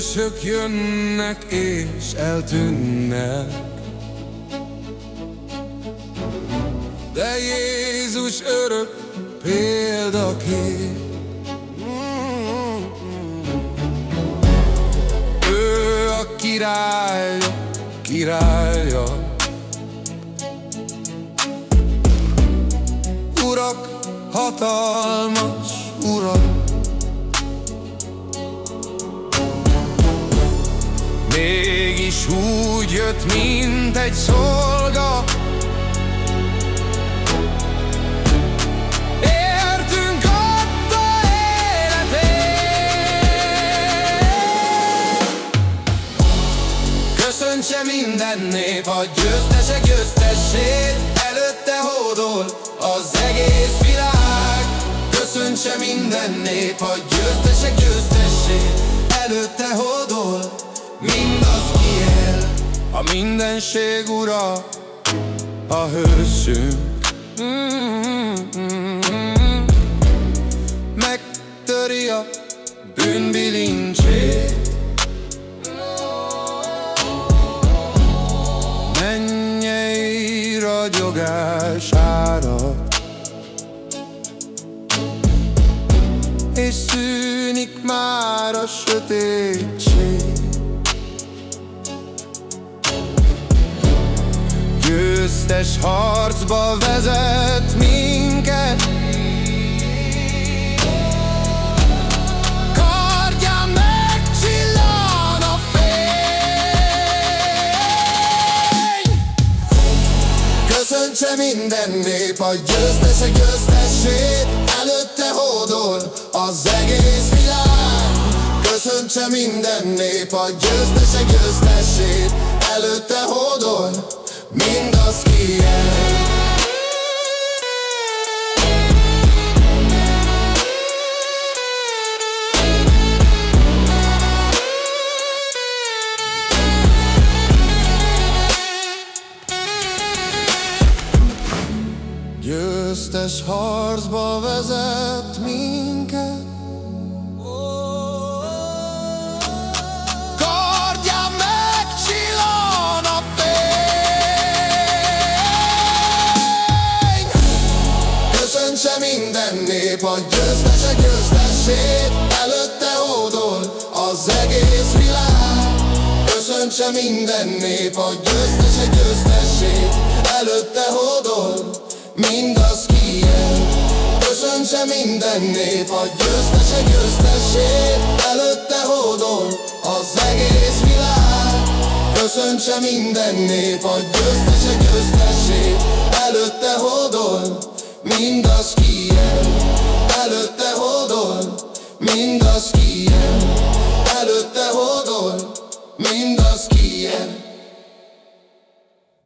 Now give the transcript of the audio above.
Idők jönnek és eltűnnek. De Jézus örök példakép. Ő a királya, királya. Urak, hatalmas urak úgy jött, mint egy szolga. Értünk adta életét Köszöntse minden nép a győztesek győztessét Előtte hódol az egész világ. Köszöntse minden nép a győztesek győztessét Előtte hódol mindenség ura, a hősünk. Megtöri a bűnbilincsét Mennyei ragyogás És szűnik már a sötétség Győztes harcba vezet minket. Köszöntse minden nép a győztesek győztessét Előtte hódol az egész világ. Köszöntse minden nép a győztesek győztessét Előtte hódol mindaz ki él Győztes harcba vezet minket minden nép a győztesek győztessét Előtte hódol az egész világ. Köszöntse minden nép a győztesek győztessét Előtte hódol mindaz ki él Köszöntse minden nép a győztesek győztessét Előtte hódol az egész világ. Köszöntse minden nép a győztesek győztessét mindaz ki Előtte hódol, mindaz ki Előtte hódol, mindaz ki